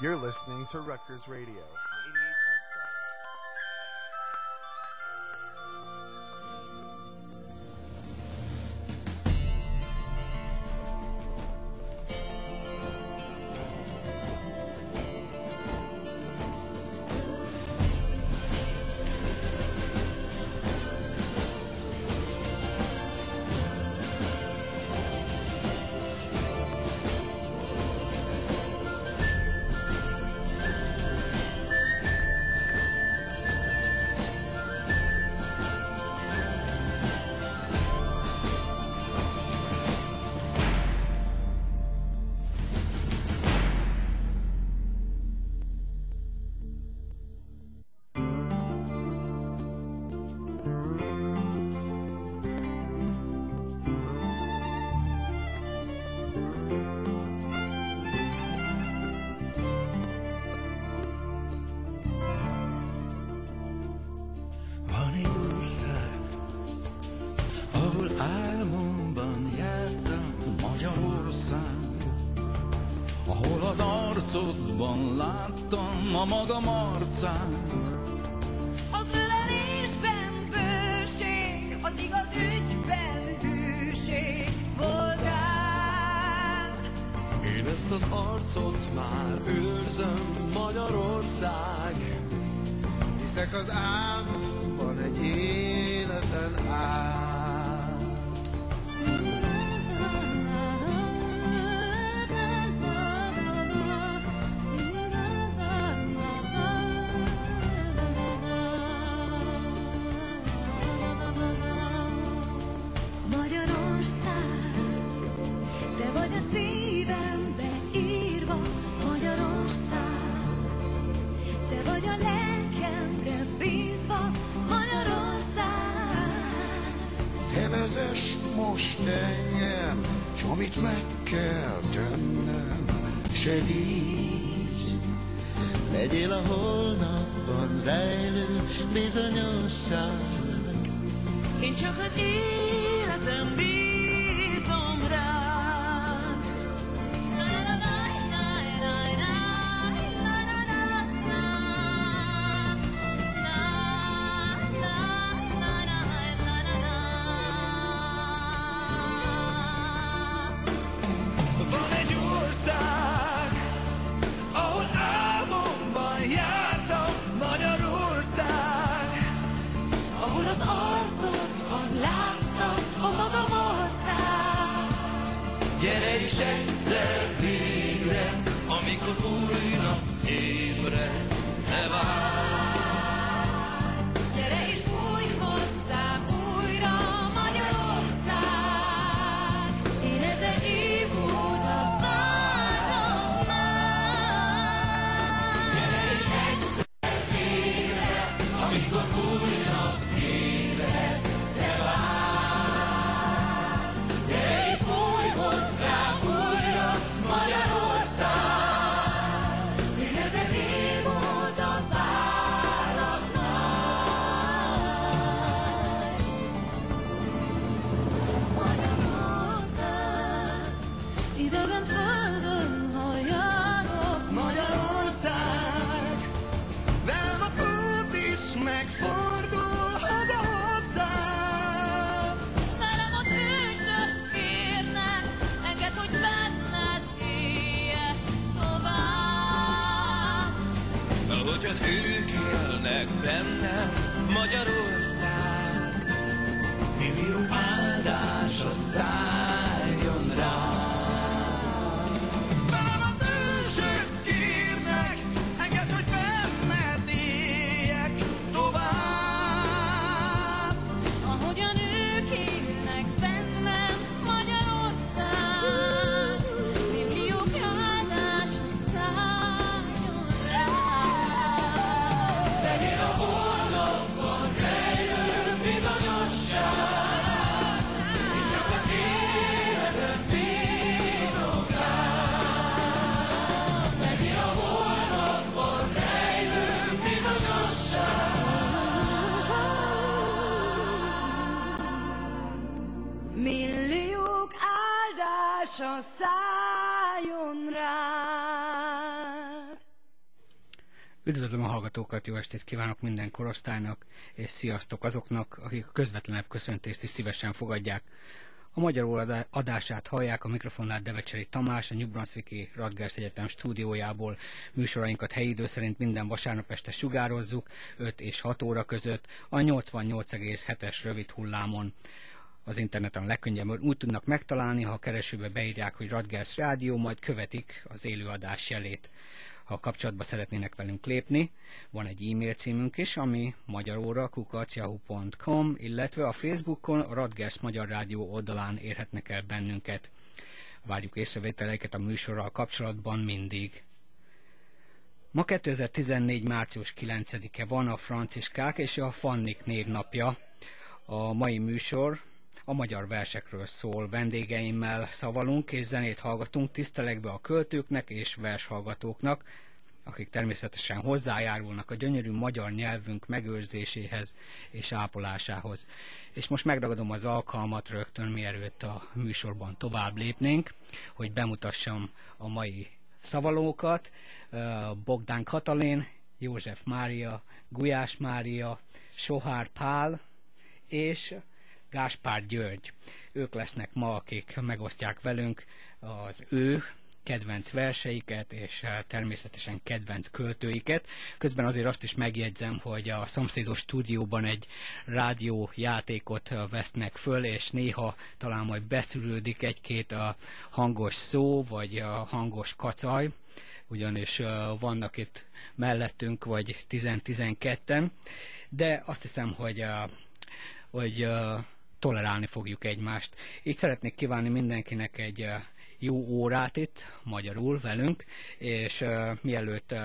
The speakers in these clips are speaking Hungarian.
You're listening to Rutgers Radio. amit meg kell tennem, segíts. Legyél a holnapban rejlő bizonyosság. Én csak az életem bírom. meg bennem magyarul. Hallgatókat, jó estét kívánok minden korosztálynak, és sziasztok azoknak, akik a közvetlenebb köszöntést is szívesen fogadják. A magyar adását hallják a mikrofonnál Devecseri Tamás, a New Brunswicki Radgers Egyetem stúdiójából. Műsorainkat helyi idő szerint minden vasárnap este sugározzuk, 5 és 6 óra között, a 88,7-es rövid hullámon az interneten legkönnyebben úgy tudnak megtalálni, ha a keresőbe beírják, hogy Radgers Rádió, majd követik az élőadás jelét. Ha kapcsolatba szeretnének velünk lépni, van egy e-mail címünk is, ami magyaróra kukacjahu.com, illetve a Facebookon a Radgers Magyar Rádió oldalán érhetnek el bennünket. Várjuk észrevételeiket a műsorral kapcsolatban mindig. Ma 2014. március 9-e van a Franciskák és a Fannik névnapja. A mai műsor a magyar versekről szól. Vendégeimmel szavalunk és zenét hallgatunk, tisztelegve a költőknek és vershallgatóknak, akik természetesen hozzájárulnak a gyönyörű magyar nyelvünk megőrzéséhez és ápolásához. És most megragadom az alkalmat rögtön, mielőtt a műsorban tovább lépnénk, hogy bemutassam a mai szavalókat. Bogdán Katalin, József Mária, Gulyás Mária, Sohár Pál és Gáspár György. Ők lesznek ma, akik megosztják velünk az ő kedvenc verseiket, és eh, természetesen kedvenc költőiket. Közben azért azt is megjegyzem, hogy a szomszédos stúdióban egy rádió játékot eh, vesznek föl, és néha talán majd beszülődik egy-két a hangos szó, vagy a hangos kacaj, ugyanis uh, vannak itt mellettünk, vagy 10-12-en, de azt hiszem, hogy, hogy tolerálni fogjuk egymást. Így szeretnék kívánni mindenkinek egy uh, jó órát itt, magyarul velünk, és uh, mielőtt uh,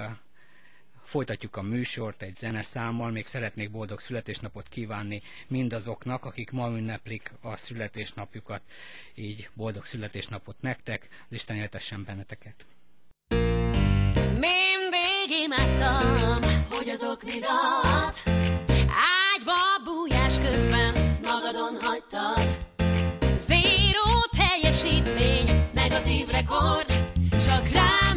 folytatjuk a műsort egy zeneszámmal, még szeretnék boldog születésnapot kívánni mindazoknak, akik ma ünneplik a születésnapjukat, így boldog születésnapot nektek, az Isten éltessen benneteket. Mindig imádtam, hogy az oknidat ágyba negatív rekord, csak rám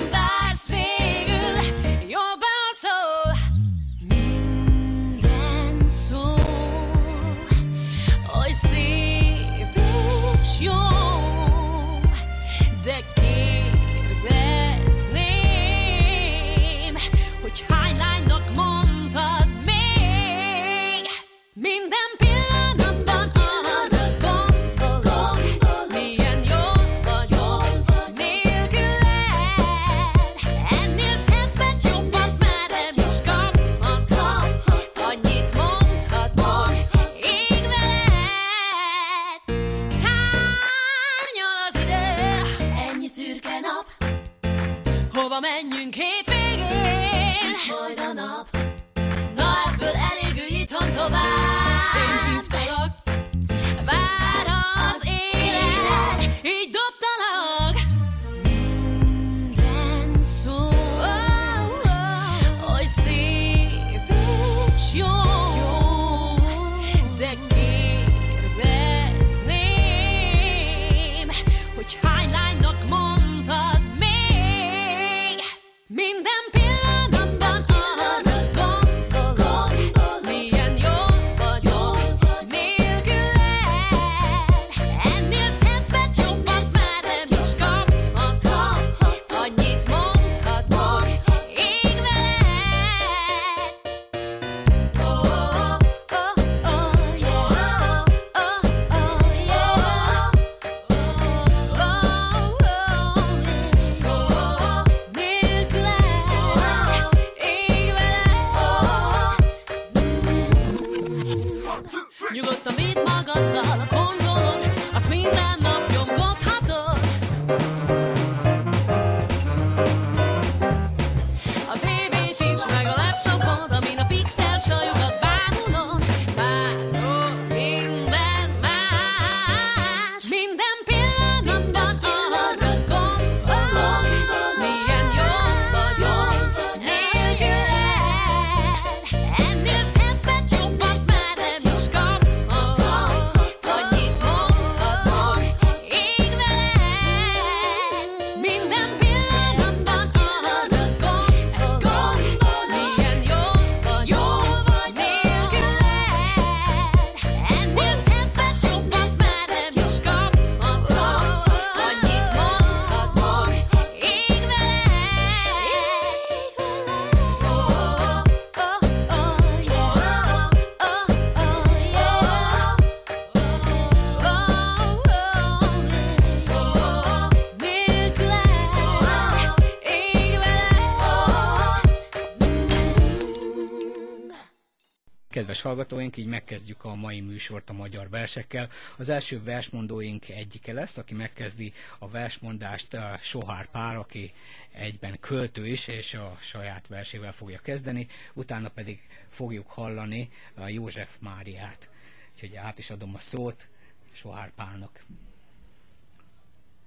Kedves hallgatóink, így megkezdjük a mai műsort a magyar versekkel. Az első versmondóink egyike lesz, aki megkezdi a versmondást a Sohár Pál, aki egyben költő is, és a saját versével fogja kezdeni, utána pedig fogjuk hallani a József Máriát. Úgyhogy át is adom a szót Sohár Pálnak.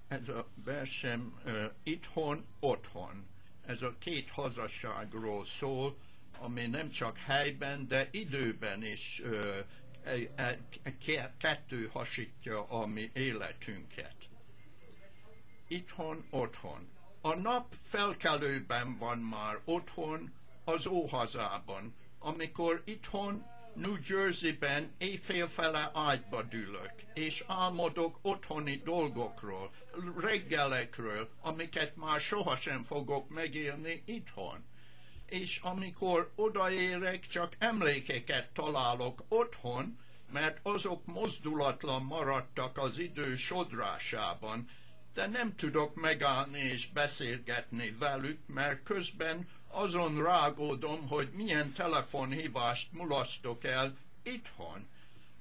Ez a versem uh, itthon, otthon. Ez a két hazasságról szól, ami nem csak helyben, de időben is kettő hasítja a mi életünket. Itthon, otthon. A nap felkelőben van már otthon, az óhazában, amikor itthon New Jersey-ben éjfélfele ágyba dülök, és álmodok otthoni dolgokról, reggelekről, amiket már sohasem fogok megélni itthon. És amikor odaérek, csak emlékeket találok otthon, mert azok mozdulatlan maradtak az idő sodrásában, de nem tudok megállni és beszélgetni velük, mert közben azon rágódom, hogy milyen telefonhívást mulasztok el itthon,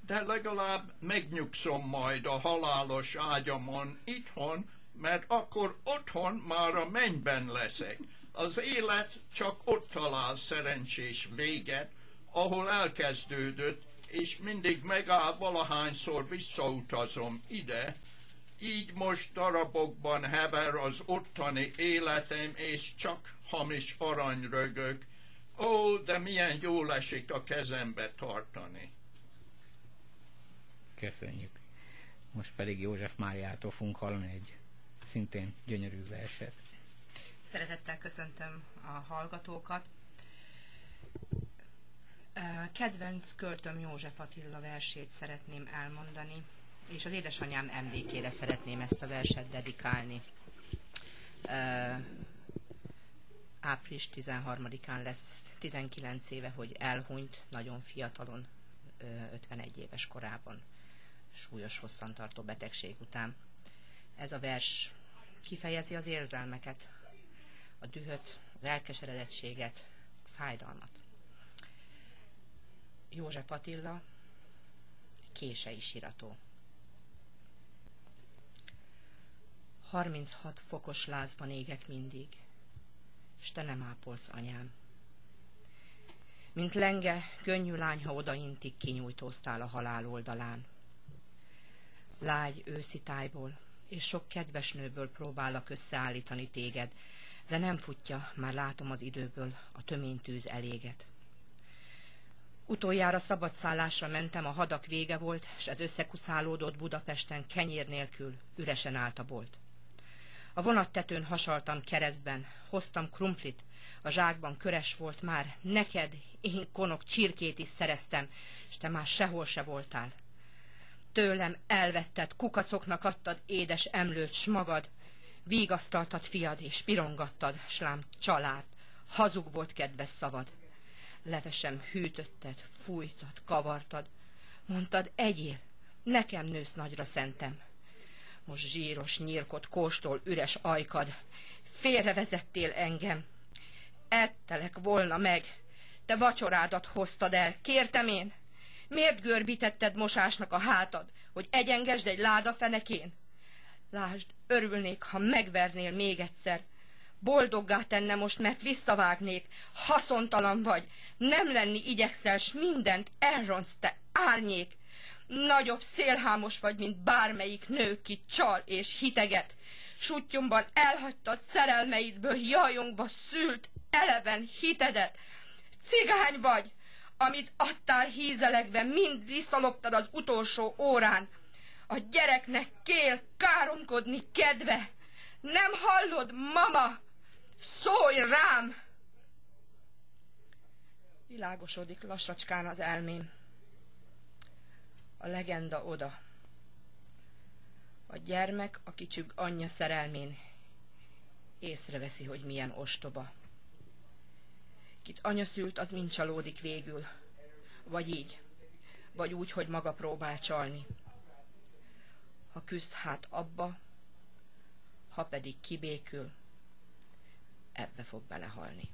de legalább megnyugszom majd a halálos ágyamon itthon, mert akkor otthon már a mennyben leszek. Az élet csak ott talál szerencsés véget, ahol elkezdődött, és mindig megáll valahányszor visszautazom ide, így most darabokban hever az ottani életem, és csak hamis aranyrögök. Ó, de milyen jól esik a kezembe tartani. Köszönjük. Most pedig József Máriától fogunk hallani egy szintén gyönyörű verset. Szeretettel köszöntöm a hallgatókat. Kedvenc költöm József Attila versét szeretném elmondani, és az édesanyám emlékére szeretném ezt a verset dedikálni április 13-án lesz 19 éve, hogy elhunyt nagyon fiatalon, 51 éves korában, súlyos hosszantartó betegség után. Ez a vers kifejezi az érzelmeket, a dühöt, az elkeseredettséget, fájdalmat. József Attila, kései sirató. 36 fokos lázban égek mindig, s te nem ápolsz, anyám. Mint lenge, könnyű lány, ha odaintig kinyújtóztál a halál oldalán. Lágy őszi tájból, és sok kedves nőből próbálok összeállítani téged, de nem futja, már látom az időből, a töménytűz eléget. Utoljára szabadszállásra mentem, a hadak vége volt, és ez összekuszálódott Budapesten kenyér nélkül, üresen állt a bolt. A vonattetőn hasaltam keresztben, hoztam krumplit, a zsákban köres volt már, neked én konok csirkét is szereztem, és te már sehol se voltál. Tőlem elvetted, kukacoknak adtad édes emlőt, s magad, vígasztaltad fiad, és pirongattad, slám család, hazug volt kedves szavad. Levesem hűtötted, fújtad, kavartad, mondtad, egyél, nekem nősz nagyra szentem. Most zsíros nyírkot kóstol üres ajkad. Félrevezettél engem. Ettelek volna meg. Te vacsorádat hoztad el. Kértem én? Miért görbítetted mosásnak a hátad, hogy egyengesd egy láda fenekén? Lásd, örülnék, ha megvernél még egyszer. Boldoggá tenne most, mert visszavágnék. Haszontalan vagy. Nem lenni igyekszel, s mindent elronsz, te árnyék. Nagyobb szélhámos vagy, mint bármelyik nő, ki csal és hiteget. Sutyomban elhagytad szerelmeidből jajongva szült eleven hitedet. Cigány vagy, amit adtál hízelekben, mind visszaloptad az utolsó órán. A gyereknek kél káromkodni kedve. Nem hallod, mama? Szólj rám! Világosodik lassacskán az elmém a legenda oda. A gyermek a kicsük anyja szerelmén észreveszi, hogy milyen ostoba. Kit anya szült, az mind csalódik végül. Vagy így, vagy úgy, hogy maga próbál csalni. Ha küzd hát abba, ha pedig kibékül, ebbe fog belehalni.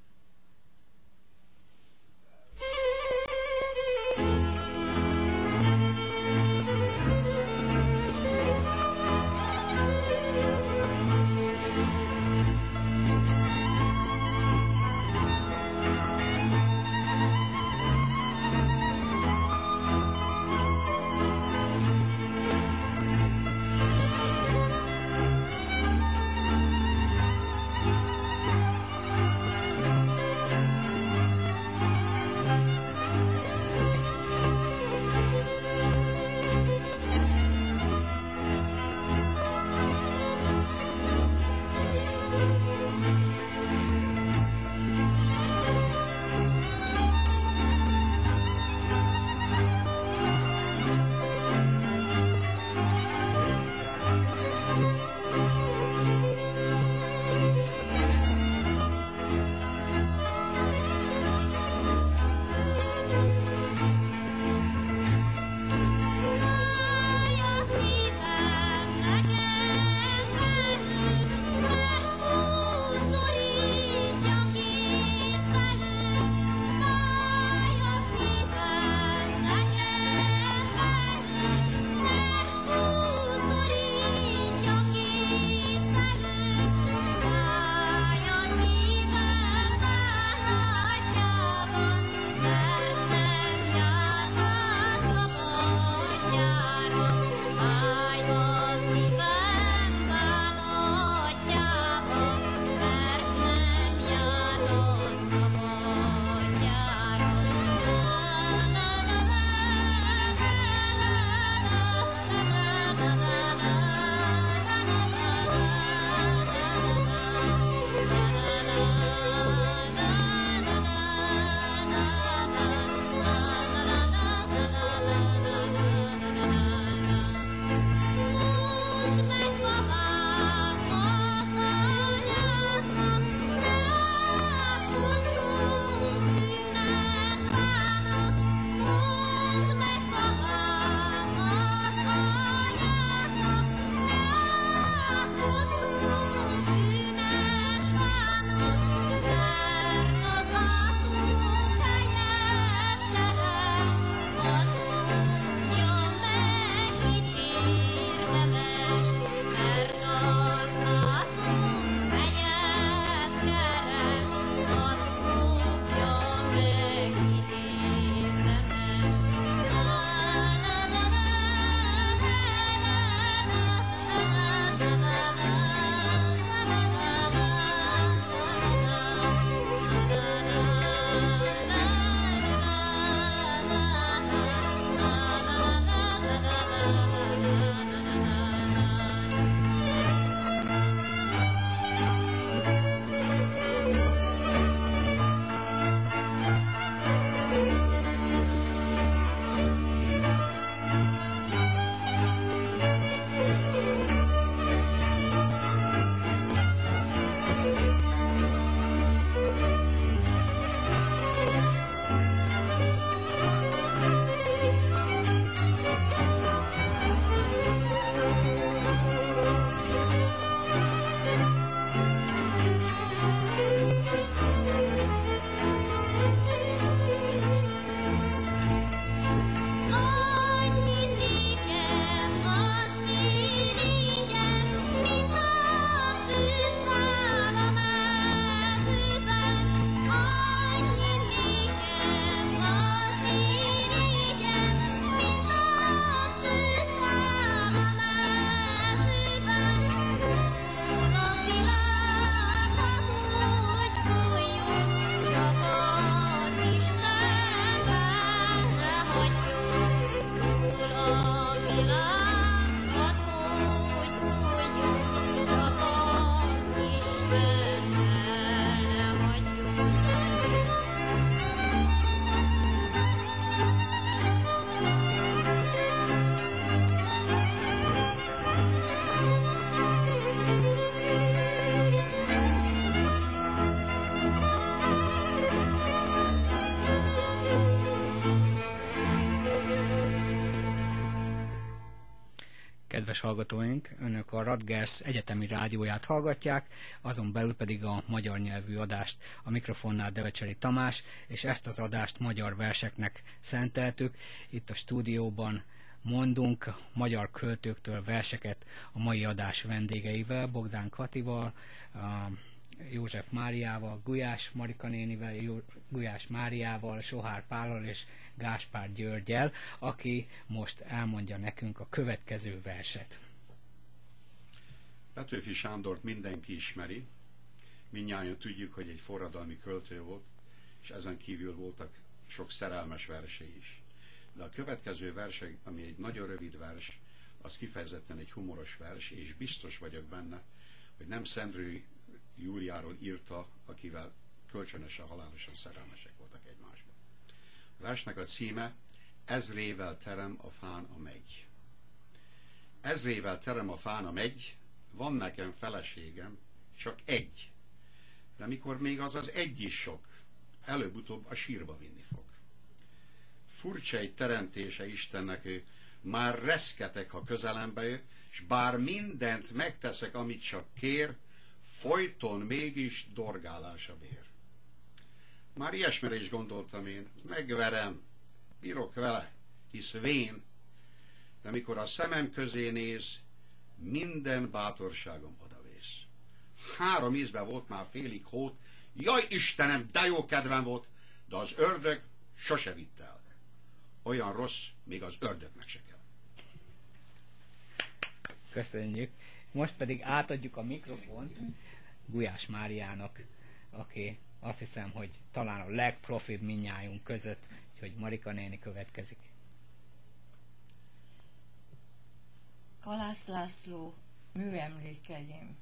Hallgatóink! Önök a Radgers egyetemi rádióját hallgatják, azon belül pedig a magyar nyelvű adást. A mikrofonnál Devecseri Tamás, és ezt az adást magyar verseknek szenteltük. Itt a stúdióban mondunk magyar költőktől verseket a mai adás vendégeivel, Bogdán Katival, József Máriával, Gulyás Marika nénivel, Gulyás Máriával, Sohár Pállal és Gáspár Györgyel, aki most elmondja nekünk a következő verset. Petőfi Sándort mindenki ismeri, mindnyáján tudjuk, hogy egy forradalmi költő volt, és ezen kívül voltak sok szerelmes versei is. De a következő verse, ami egy nagyon rövid vers, az kifejezetten egy humoros vers, és biztos vagyok benne, hogy nem Szendrő Júliáról írta, akivel kölcsönösen halálosan szerelmesek voltak egymásba. A versnek a címe Ezrével terem a fán a megy. Ezrével terem a fán a megy, van nekem feleségem, csak egy. De mikor még az az egy is sok, előbb-utóbb a sírba vinni fog. Furcsa egy teremtése Istennek ő, már reszketek, ha közelembe jö, és bár mindent megteszek, amit csak kér, folyton mégis dorgálása bér. Már ilyesmire is gondoltam én, megverem, bírok vele, hisz vén, de mikor a szemem közé néz, minden bátorságom odavész. Három ízben volt már félig hót, jaj Istenem, de jó kedvem volt, de az ördög sose vitt el. Olyan rossz, még az ördögnek se kell. Köszönjük. Most pedig átadjuk a mikrofont Gulyás Máriának, aki azt hiszem, hogy talán a legprofibb minnyájunk között, hogy Marika néni következik. Kalász László műemlékeim.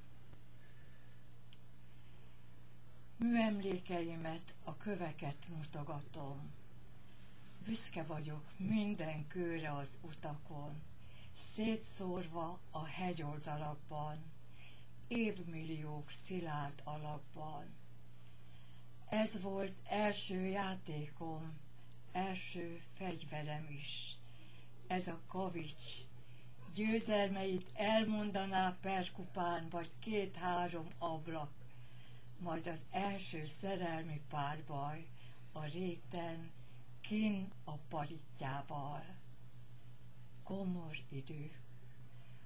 Műemlékeimet a köveket mutogatom. Büszke vagyok minden kőre az utakon, szétszórva a hegyoldalakban, évmilliók szilárd alapban. Ez volt első játékom, első fegyverem is. Ez a kavics. Győzelmeit elmondaná perkupán, vagy két-három ablak, majd az első szerelmi párbaj a réten, kin a paritjával. Komor idők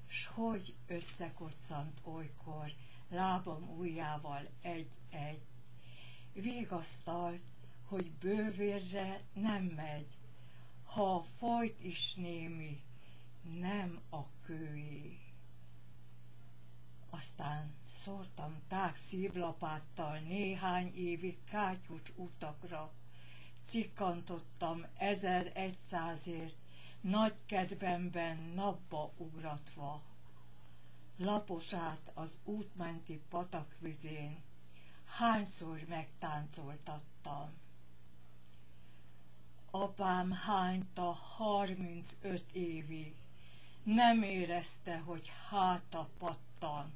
s hogy összekoccant olykor lábam ujjával egy-egy. Végasztalt, hogy bővérre nem megy, ha folyt is némi, nem a kőé. Aztán szórtam tág szívlapáttal néhány évig kátyúcs utakra, cikkantottam ezer egyszázért, nagy kedvemben napba ugratva, laposát az útmenti patakvizén, hányszor megtáncoltattam. Apám hányta harmincöt évig, nem érezte, hogy háta pattan,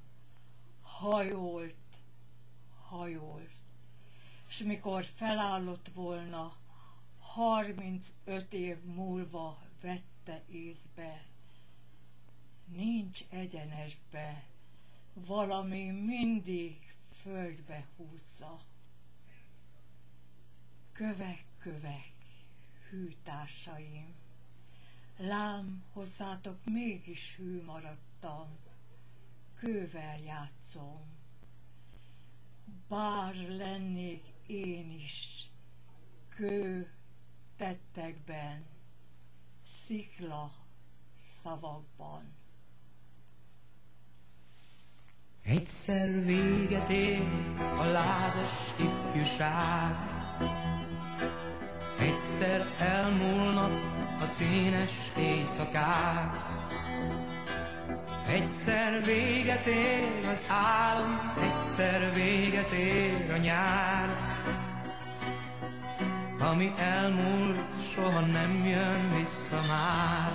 hajolt, hajolt, és mikor felállott volna, harmincöt év múlva vette észbe, nincs egyenesbe, valami mindig földbe húzza. Kövek, kövek, hű társaim, lám hozzátok mégis hű maradtam, kővel játszom. Bár lennék én is, kő tettekben, szikla szavakban. Egyszer véget ér a lázas ifjúság, Egyszer elmúlnak a színes éjszakák, Egyszer véget ér az álom, egyszer véget ér a nyár, ami elmúlt, soha nem jön vissza már.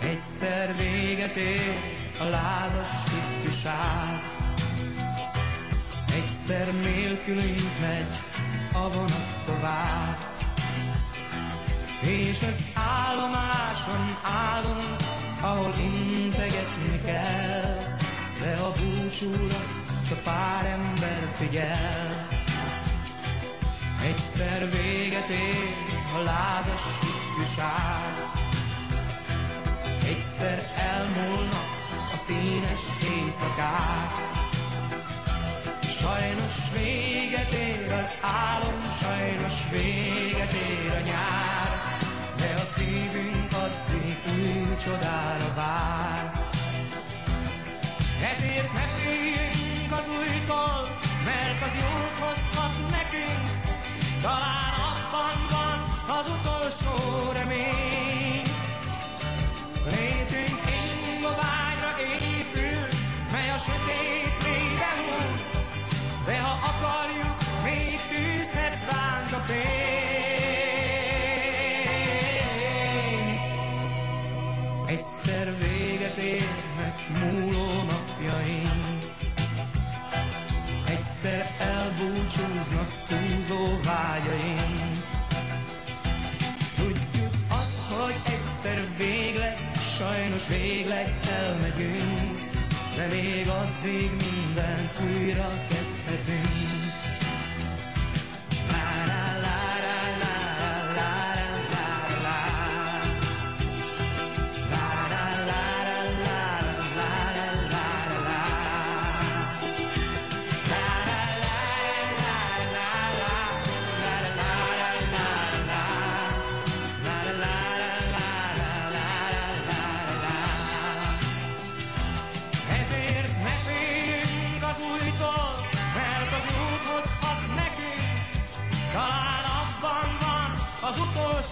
Egyszer véget ér a lázas ifjúság, egyszer nélkülünk megy a vonat tovább. És az állomáson állunk, ahol integetni kell, de a búcsúra csak pár ember figyel. Egyszer véget ér a lázas ifjúság, egyszer elmúlnak a színes éjszakák. Sajnos véget ér az álom, sajnos véget ér a nyár, de a szívünk addig új csodára vár. Ezért ne féljünk utolsó remény. Létünk mely a sötét húz, de ha akarjuk, még tűzhet ránk. Egyszer véget érnek múló napjaink, egyszer elbúcsúznak túlzó vágyaink. Sajnos végleg elmegyünk, de még addig mindent újra kezdhetünk.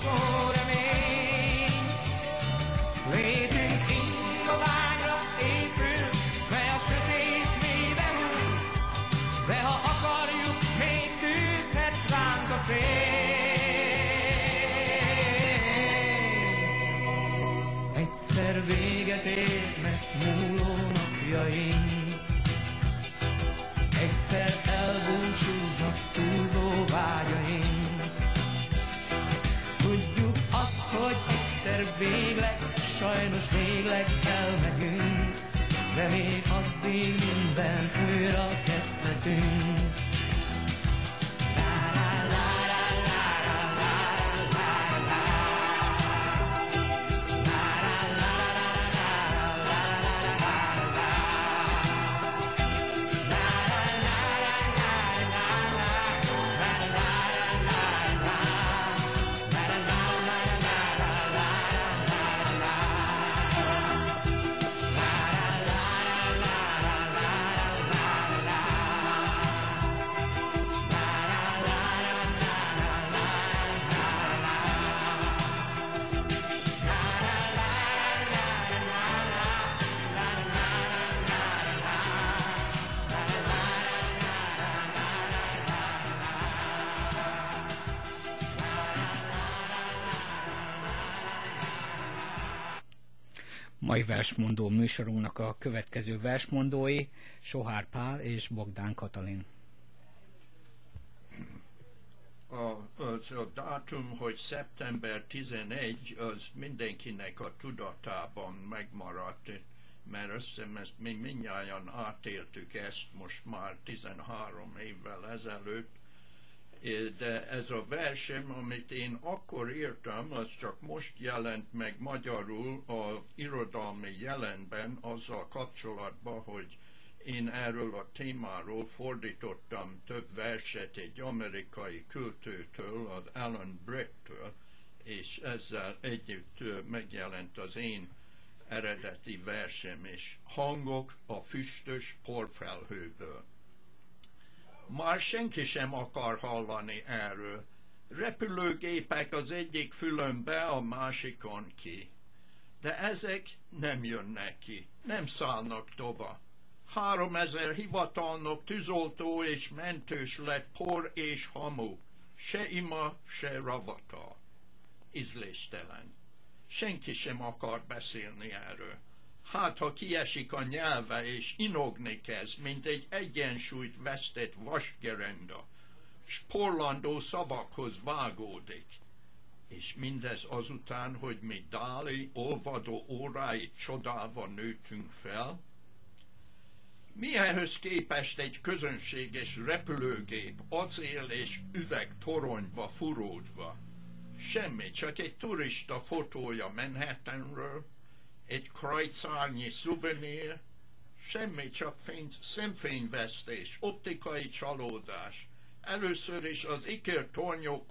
sort of. Waiting in the. Végleg, sajnos végleg elmegyünk, de még addig mindent újra kezdhetünk. Mai versmondó műsorunknak a következő versmondói Sohár Pál és Bogdán Katalin. a, az a dátum, hogy szeptember 11, az mindenkinek a tudatában megmaradt, mert azt hiszem, ezt mi mindnyáján átéltük ezt most már 13 évvel ezelőtt, de ez a versem, amit én akkor írtam, az csak most jelent meg magyarul a irodalmi jelenben azzal kapcsolatban, hogy én erről a témáról fordítottam több verset egy amerikai költőtől, az Alan Brett-től, és ezzel együtt megjelent az én eredeti versem is. Hangok a füstös porfelhőből. Már senki sem akar hallani erről. Repülőgépek az egyik fülönbe, a másikon ki. De ezek nem jönnek ki, nem szállnak tovább. Három ezer hivatalnok, tűzoltó és mentős lett por és hamu. Se ima, se ravata. Ízléstelen. Senki sem akar beszélni erről. Hát, ha kiesik a nyelve és inogni kezd, mint egy egyensúlyt vesztett vasgerenda, s porlandó szavakhoz vágódik. És mindez azután, hogy mi Dáli olvadó óráit csodálva nőttünk fel, mi ehhez képest egy közönséges repülőgép acél és üveg toronyba furódva? Semmi, csak egy turista fotója Manhattanről, egy krajcárnyi szuvenír, semmi, csak fény, szemfényvesztés, optikai csalódás. Először is az ikertornyok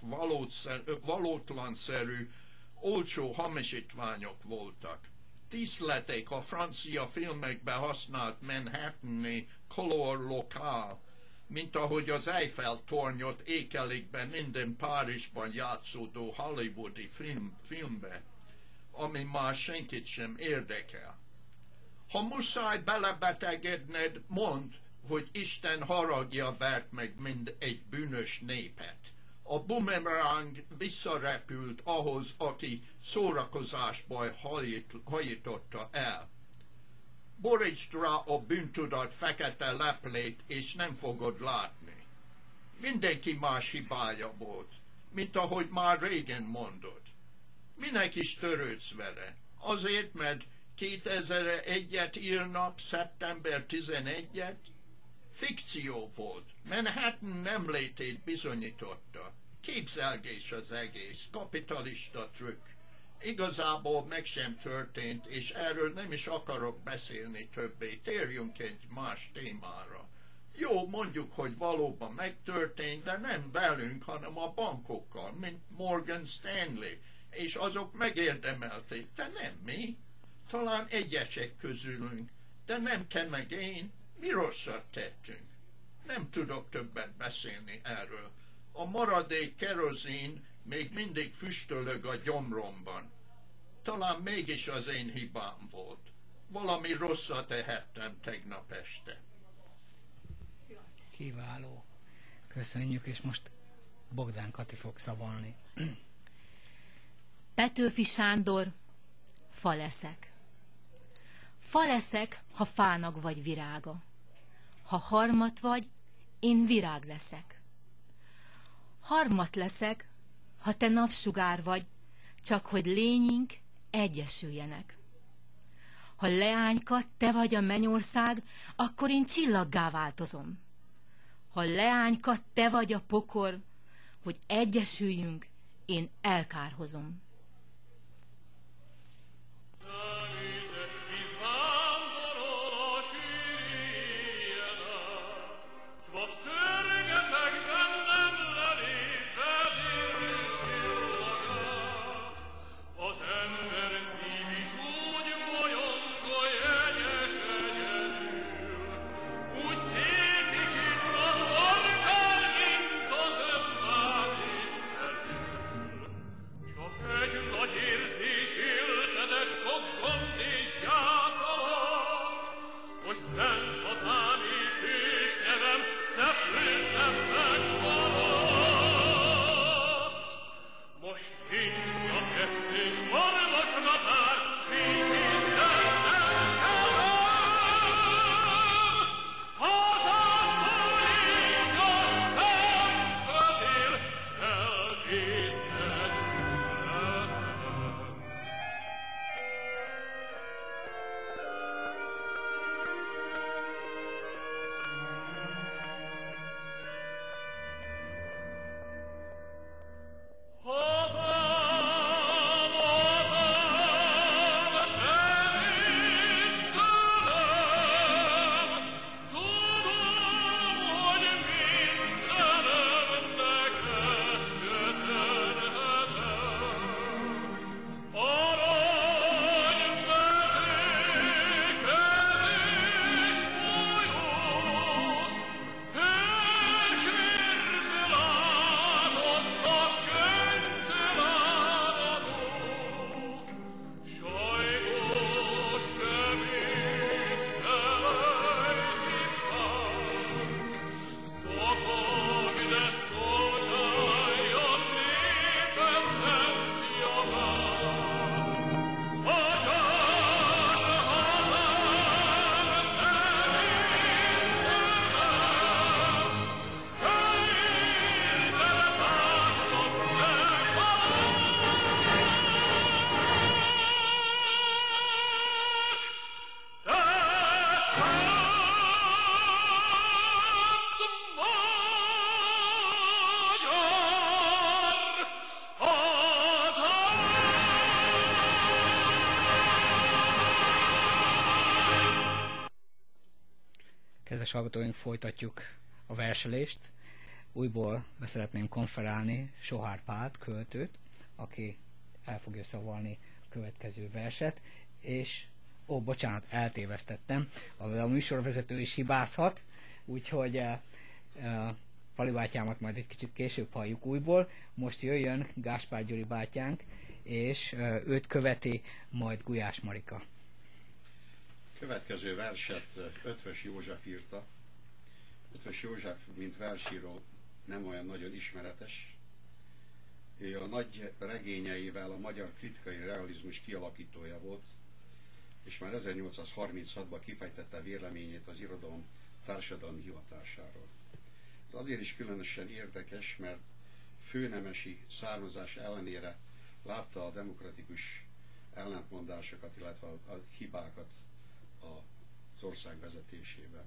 valótlanszerű, olcsó hamisítványok voltak. Tiszleték a francia filmekben használt Manhattani color lokál, mint ahogy az Eiffel tornyot ékelik be minden Párizsban játszódó hollywoodi film, filmbe, ami már senkit sem érdekel. Ha muszáj belebetegedned, mond, hogy Isten haragja vert meg mind egy bűnös népet. A bumerang visszarepült ahhoz, aki szórakozásból hajít, hajította el. Borítsd rá a bűntudat fekete leplét, és nem fogod látni. Mindenki más hibája volt, mint ahogy már régen mondod. Minek is törődsz vele? Azért, mert 2001-et írnak, szeptember 11-et? Fikció volt. Manhattan nem létét bizonyította. Képzelgés az egész, kapitalista trükk. Igazából meg sem történt, és erről nem is akarok beszélni többé. Térjünk egy más témára. Jó, mondjuk, hogy valóban megtörtént, de nem velünk, hanem a bankokkal, mint Morgan Stanley, és azok megérdemelték, de nem mi. Talán egyesek közülünk, de nem te meg én. Mi rosszat tettünk? Nem tudok többet beszélni erről. A maradék kerozin még mindig füstölög a gyomromban. Talán mégis az én hibám volt. Valami rosszat tehettem tegnap este. Kiváló. Köszönjük, és most Bogdán Kati fog szavalni. Petőfi Sándor, fa leszek. Fa leszek, ha fának vagy virága. Ha harmat vagy, én virág leszek. Harmat leszek, ha te napsugár vagy, csak hogy lényink egyesüljenek. Ha leányka, te vagy a mennyország, akkor én csillaggá változom. Ha leányka, te vagy a pokor, hogy egyesüljünk, én elkárhozom. Kedves hallgatóink, folytatjuk a verselést. Újból beszeretném konferálni Sohár Pált, költőt, aki el fogja szavalni a következő verset, és ó, bocsánat, eltévesztettem, a, műsorvezető is hibázhat, úgyhogy uh, uh, Pali bátyámat majd egy kicsit később halljuk újból. Most jöjjön Gáspár Gyuri bátyánk, és uh, őt követi majd Gulyás Marika. Következő verset Ötvös József írta. Ötvös József, mint versíró, nem olyan nagyon ismeretes. Ő a nagy regényeivel a magyar kritikai realizmus kialakítója volt, és már 1836-ban kifejtette véleményét az irodalom társadalmi hivatásáról. Ez azért is különösen érdekes, mert főnemesi származás ellenére látta a demokratikus ellentmondásokat, illetve a hibákat az ország vezetésében.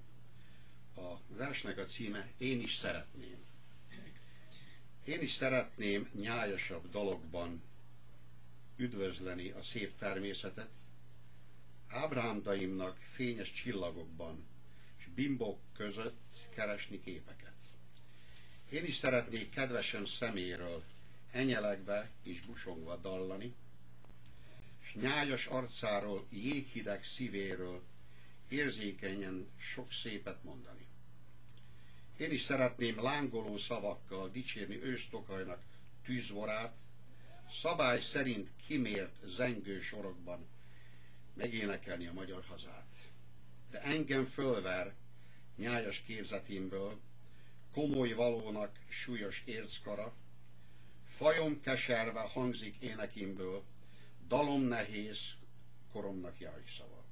A versnek a címe Én is szeretném. Én is szeretném nyájasabb dologban üdvözleni a szép természetet, ábrámdaimnak fényes csillagokban és bimbok között keresni képeket. Én is szeretnék kedvesen szeméről enyelegve és busongva dallani, nyájas arcáról, jéghideg szívéről érzékenyen sok szépet mondani. Én is szeretném lángoló szavakkal dicsérni őstokajnak tűzvorát, szabály szerint kimért zengő sorokban megénekelni a magyar hazát. De engem fölver nyájas képzetémből, komoly valónak súlyos érckara, fajom keserve hangzik énekimből, dalom nehéz, koromnak szava.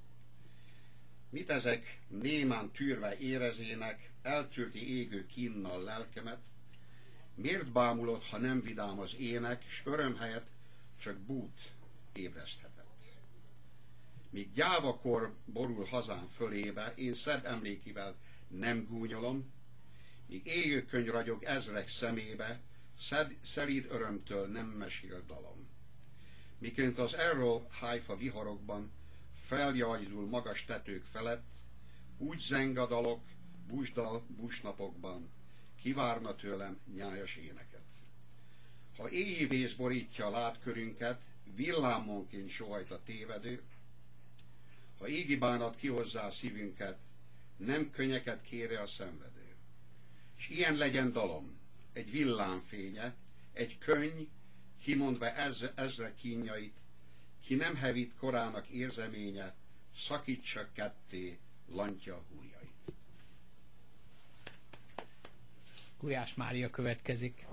Mit ezek némán tűrve érezének, eltűrti égő kínnal lelkemet, miért bámulod, ha nem vidám az ének, s öröm helyett csak bút ébreszthetett. Míg gyávakor borul hazám fölébe, én szebb emlékivel nem gúnyolom, míg éjőkönyv ragyog ezrek szemébe, szed, szelíd örömtől nem mesél dalom. Miként az Errol Haifa viharokban feljajdul magas tetők felett, úgy zeng a dalok, busdal busnapokban, kivárna tőlem nyájas éneket. Ha éjvész borítja a látkörünket, villámonként sohajt a tévedő, ha égi bánat kihozzá a szívünket, nem könnyeket kére a szenvedő. És ilyen legyen dalom, egy villámfénye, egy könny, kimondva ez, ezre kínjait, ki nem hevít korának érzeménye, szakítsa ketté lantja hújait. Gulyás Mária következik.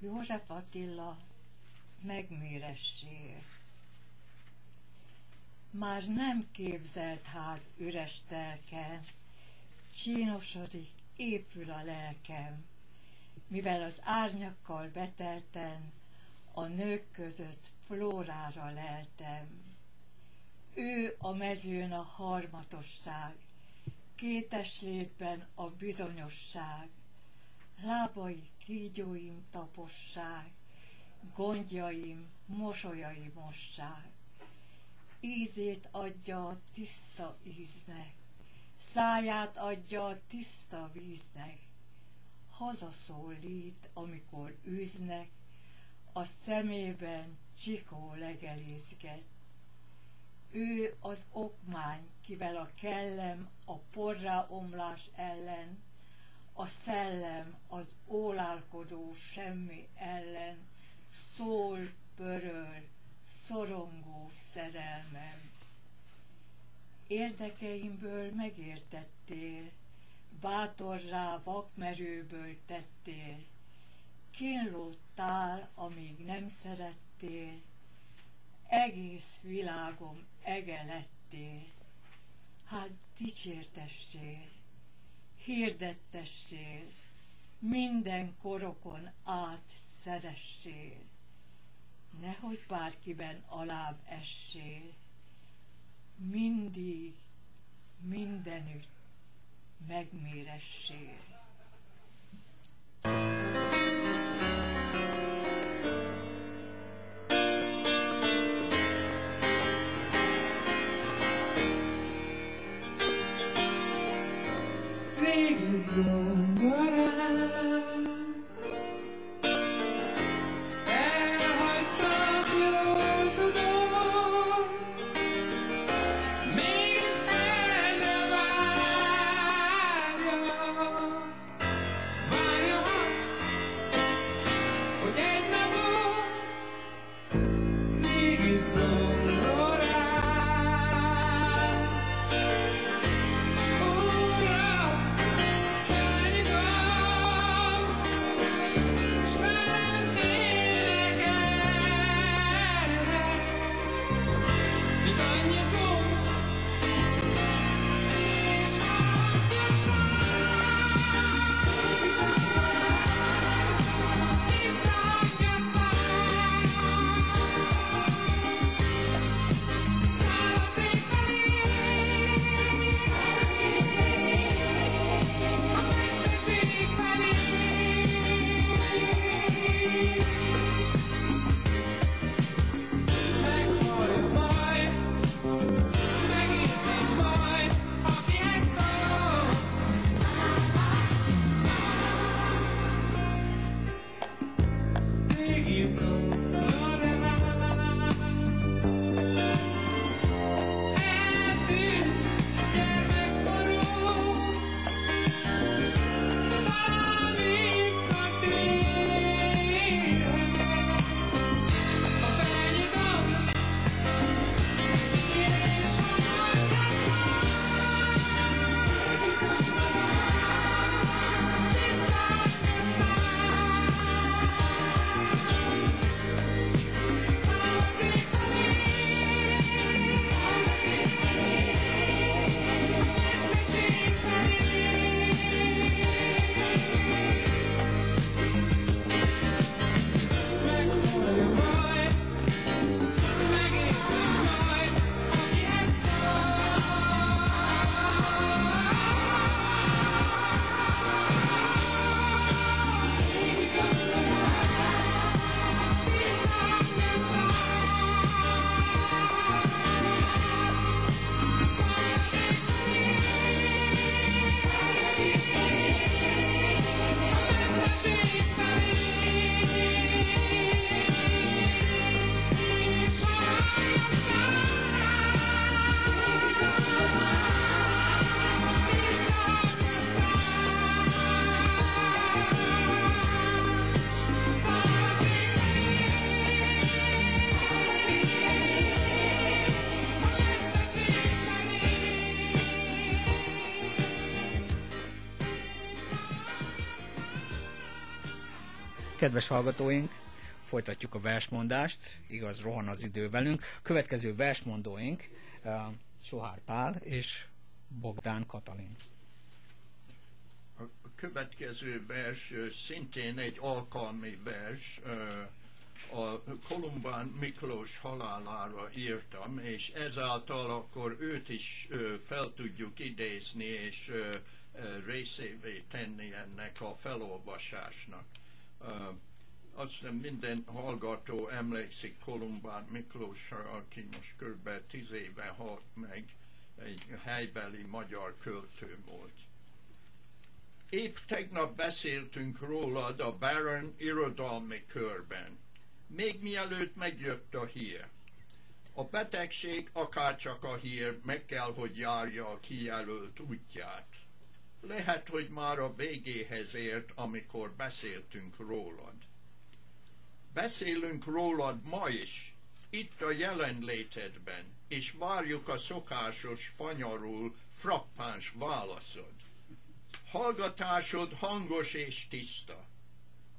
József Attila megméressél. Már nem képzelt ház üres telken, csínosodik, épül a lelkem, mivel az árnyakkal betelten, a nők között flórára leltem. Ő a mezőn a harmatosság, kétes létben a bizonyosság, lábai kígyóim taposság, gondjaim, mosolyai mossák. Ízét adja a tiszta íznek, száját adja a tiszta víznek, hazaszólít, amikor űznek, a szemében csikó legelészget. Ő az okmány, kivel a kellem a porrá omlás ellen, a szellem az ólálkodó semmi ellen, szól, pöröl, szorongó szerelmem. Érdekeimből megértettél, bátorrá vakmerőből tettél, kínlódtál, amíg nem szerettél, egész világom ege lettél. Hát dicsértessél, hirdettessél, minden korokon át szeressél, nehogy bárkiben alább essél, mindig, mindenütt megméressél. régi Kedves hallgatóink, folytatjuk a versmondást, igaz, rohan az idő velünk. Következő versmondóink uh, Sohár Pál és Bogdán Katalin. A következő vers ö, szintén egy alkalmi vers, ö, a Kolumbán Miklós halálára írtam, és ezáltal akkor őt is fel tudjuk idézni, és részévé tenni ennek a felolvasásnak. Azt hiszem minden hallgató emlékszik Kolumbán Miklósra, aki most kb. tíz éve halt meg, egy helybeli magyar költő volt. Épp tegnap beszéltünk rólad a Baron irodalmi körben, még mielőtt megjött a hír. A betegség, akárcsak a hír, meg kell, hogy járja a kijelölt útját. Lehet, hogy már a végéhez ért, amikor beszéltünk rólad. Beszélünk rólad ma is, itt a jelenlétedben, és várjuk a szokásos, fanyarul, frappáns válaszod. Hallgatásod hangos és tiszta,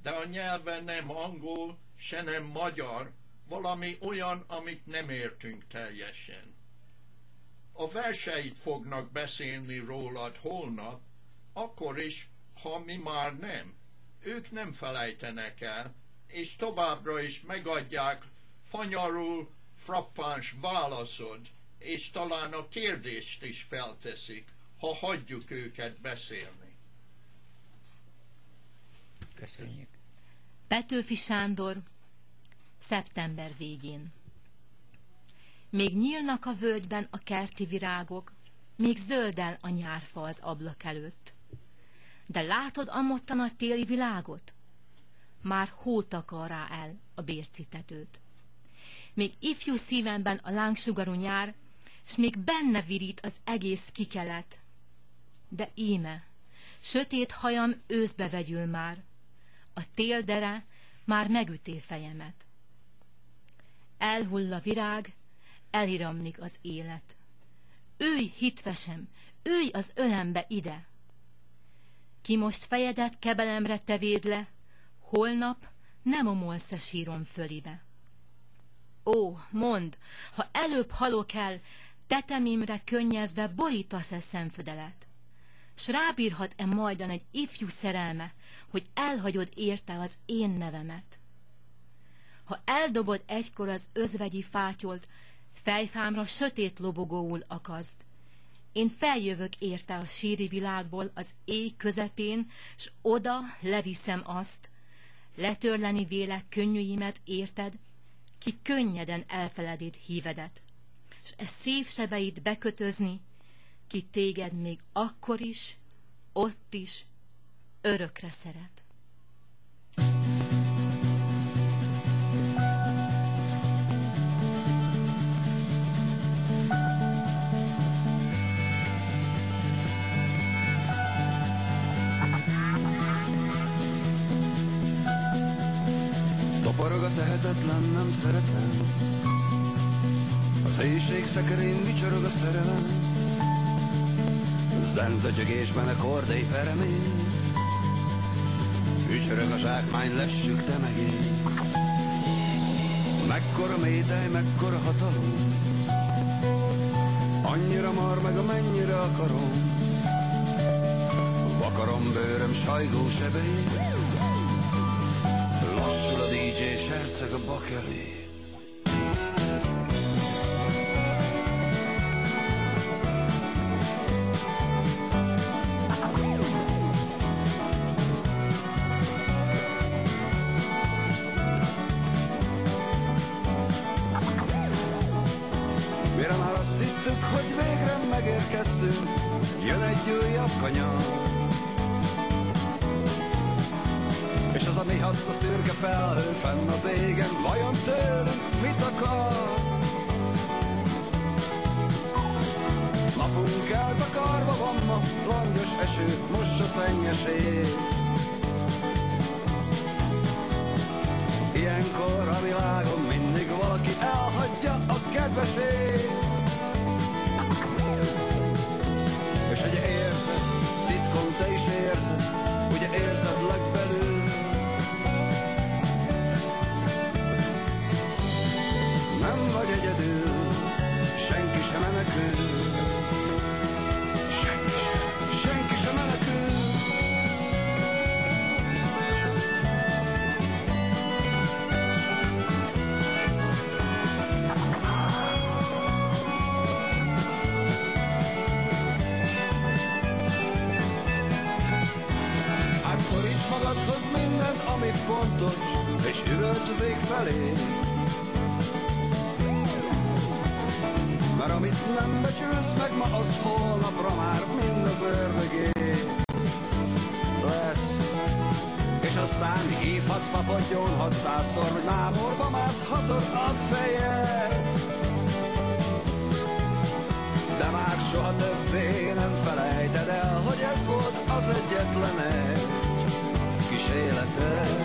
de a nyelve nem angol, se nem magyar, valami olyan, amit nem értünk teljesen. A verseid fognak beszélni rólad holnap, akkor is, ha mi már nem. Ők nem felejtenek el, és továbbra is megadják fanyarul, frappáns válaszod, és talán a kérdést is felteszik, ha hagyjuk őket beszélni. Köszönjük. Petőfi Sándor, szeptember végén. Még nyílnak a völgyben a kerti virágok, még zöldel a nyárfa az ablak előtt. De látod amottan a téli világot? Már hó takarrá el a bércitetőt. Még ifjú szívemben a lángsugarú nyár, s még benne virít az egész kikelet. De íme, sötét hajam őszbe vegyül már, a téldere már megüté fejemet. Elhull a virág, eliramlik az élet. Őj hitvesem, őj az ölembe ide! Ki most fejedet kebelemre tevéd le, holnap nem omolsz-e sírom fölibe. Ó, mond, ha előbb halok el, tetemimre könnyezve borítasz-e szemfödelet? S rábírhat-e majdan egy ifjú szerelme, hogy elhagyod érte az én nevemet? Ha eldobod egykor az özvegyi fátyolt, fejfámra sötét lobogóul akazd. Én feljövök érte a síri világból az éj közepén, s oda leviszem azt, letörleni vélek könnyűimet érted, ki könnyeden elfeledít hívedet, s e szív sebeit bekötözni, ki téged még akkor is, ott is, örökre szeret. Tehetetlen, nem szeretem. Az éjség szekerén vicsorog a szerelem. Zenzötyögésben a kordai peremény. Ücsörög a zsákmány, lessük te meg én Mekkora métej, mekkora hatalom. Annyira mar meg, amennyire akarom. Vakarom bőröm sajgó sebei Sagabok Alley. Az ég felé. Mert amit nem becsülsz meg ma, az holnapra már mind az ördögé lesz. És aztán hívhatsz papot, gyónhatsz százszor, hogy mámorba máthatod a fejed. De már soha többé nem felejted el, hogy ez volt az egyetlen egy kis életed.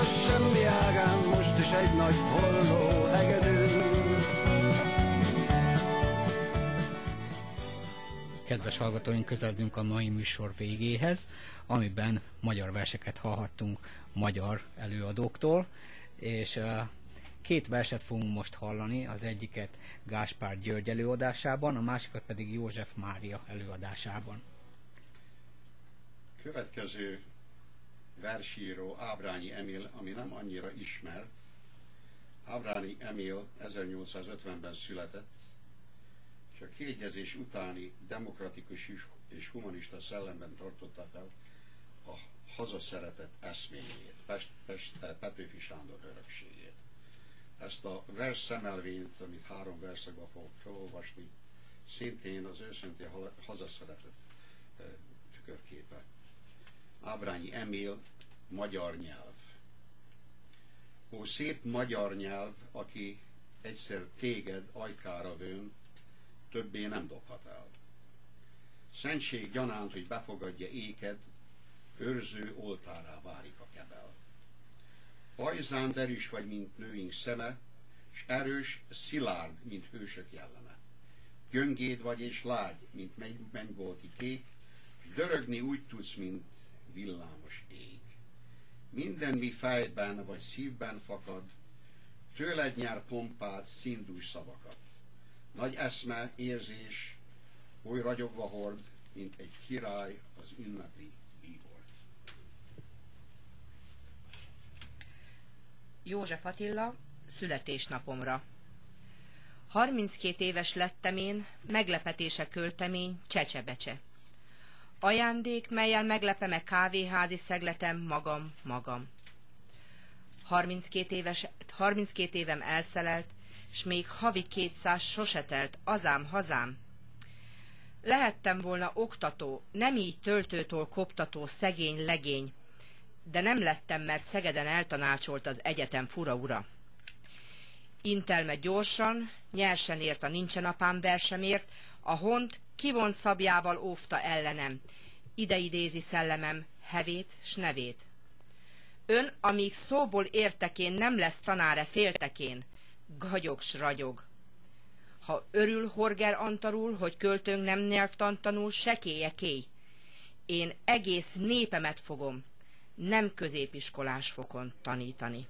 A semmi ágán most is egy nagy holló hegedű. Kedves hallgatóink, közeledünk a mai műsor végéhez, amiben magyar verseket hallhattunk magyar előadóktól, és két verset fogunk most hallani, az egyiket Gáspár György előadásában, a másikat pedig József Mária előadásában. Következő versíró Ábrányi Emil, ami nem annyira ismert. Ábrányi Emil 1850-ben született, és a kiegyezés utáni demokratikus és- humanista szellemben tartotta fel a hazaszeretet eszméjét, Pest, Pest, Petőfi Sándor örökségét. Ezt a vers szemelvényt, amit három verszakban fogok felolvasni, szintén az őszintén ha- hazaszeretet tükörképe. Ábrányi Emil, magyar nyelv. Ó, szép magyar nyelv, aki egyszer téged ajkára vőn, többé nem dobhat el. Szentség gyanánt, hogy befogadja éked, őrző oltárá várik a kebel. Pajzán derűs vagy, mint nőink szeme, s erős, szilárd, mint hősök jelleme. Gyöngéd vagy és lágy, mint mennybólti kék, dörögni úgy tudsz, mint villámos ég. Minden mi fejben vagy szívben fakad, tőled nyár pompát, szindús szavakat. Nagy eszme, érzés, oly ragyogva hord, mint egy király az ünnepli bíbort. József Attila, születésnapomra. 32 éves lettem én, meglepetése költemény, csecsebecse. Ajándék, melyel meglepeme kávéházi szegletem magam, magam. 32, éves, 32 évem elszelelt, s még havi kétszáz sose telt, azám, hazám. Lehettem volna oktató, nem így töltőtól koptató, szegény legény, de nem lettem, mert Szegeden eltanácsolt az egyetem fura ura. Intelme gyorsan, nyersen ért a nincsen apám versemért, a hont kivont szabjával óvta ellenem, ide idézi szellemem hevét s nevét. Ön, amíg szóból értekén nem lesz tanáre féltekén, gagyog s ragyog. Ha örül Horger Antarul, hogy költőnk nem nyelvtantanul, sekéje kéj. Én egész népemet fogom, nem középiskolás fokon tanítani.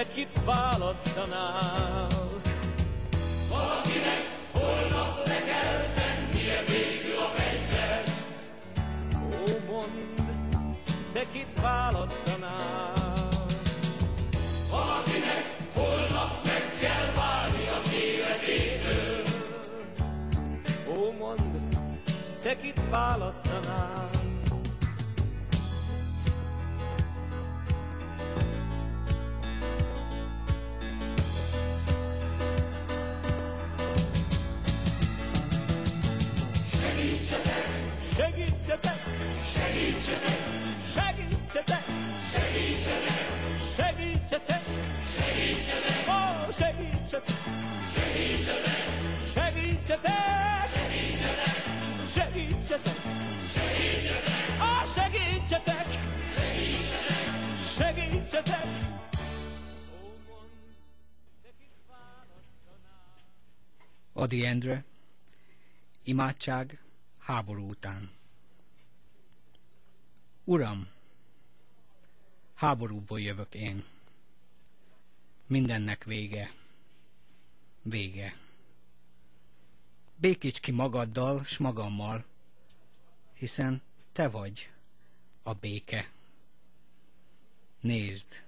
Te kit választanál? Akinek holnap le kell tennie végül a fegyvert. Ó, mondd, te kit választanál? Akinek holnap meg kell válni az életétől. Ó, mondd, te kit választanál? Ó, segítsetek! Segítsetek! Segítsetek! Segítsetek! Segítsetek! Segítsetek! Segítsetek! Segítsetek! Segítsetek! Adi Endre, imádság háború után. Uram, Háborúból jövök én. Mindennek vége. Vége. Békíts ki magaddal s magammal, hiszen te vagy a béke. Nézd,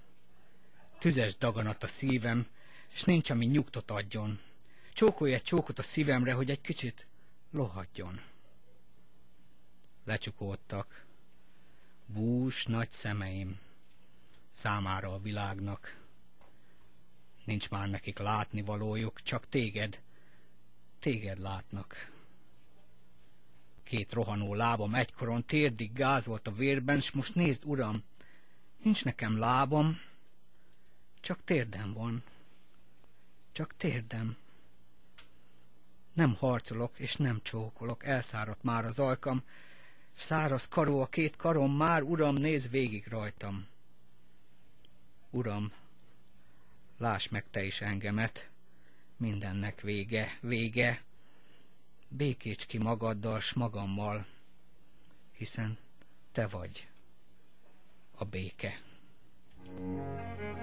tüzes daganat a szívem, s nincs, ami nyugtot adjon. Csókolj egy csókot a szívemre, hogy egy kicsit lohadjon. Lecsukódtak, bús nagy szemeim számára a világnak. Nincs már nekik látni valójuk, csak téged, téged látnak. Két rohanó lábam egykoron térdig gázolt a vérben, s most nézd, uram, nincs nekem lábam, csak térdem van. Csak térdem. Nem harcolok, és nem csókolok, elszáradt már az ajkam, száraz karó a két karom, már, uram, néz végig rajtam. Uram, láss meg te is engemet, mindennek vége, vége, békíts ki magaddal s magammal, hiszen te vagy a béke. You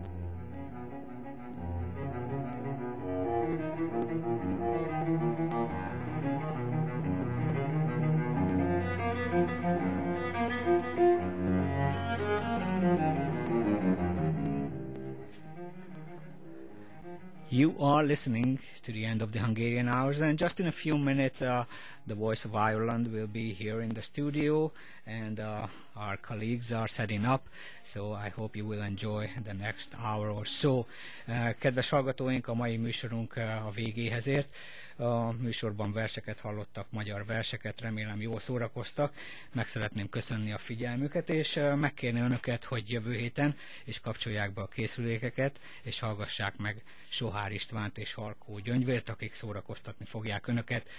are listening to the end of the Hungarian hours, and just in a few minutes, uh, the Voice of Ireland will be here in the studio, and uh, our colleagues are setting up. So I hope you will enjoy the next hour or so. Uh, kedves hallgatóink, a mai műsorunk uh, a végéhez ért. A műsorban verseket hallottak, magyar verseket, remélem jól szórakoztak. Meg szeretném köszönni a figyelmüket, és megkérni önöket, hogy jövő héten és kapcsolják be a készülékeket, és hallgassák meg Sohár Istvánt és Halkó Gyöngyvért, akik szórakoztatni fogják önöket.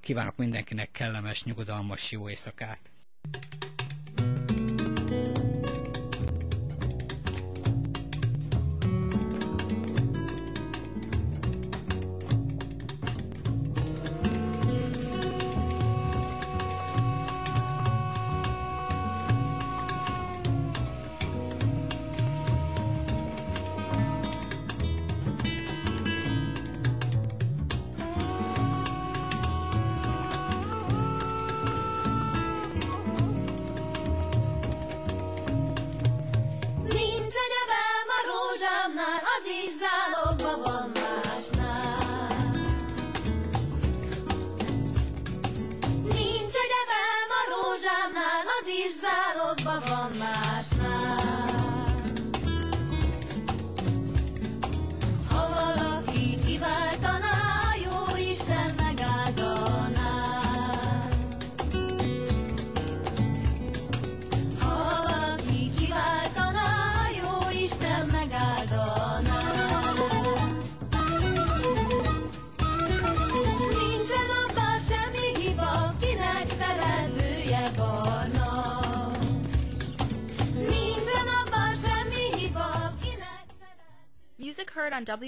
Kívánok mindenkinek kellemes, nyugodalmas, jó éjszakát!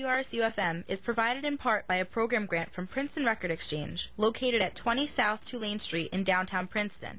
WRSU-FM is provided in part by a program grant from Princeton Record Exchange, located at 20 South Tulane Street in downtown Princeton.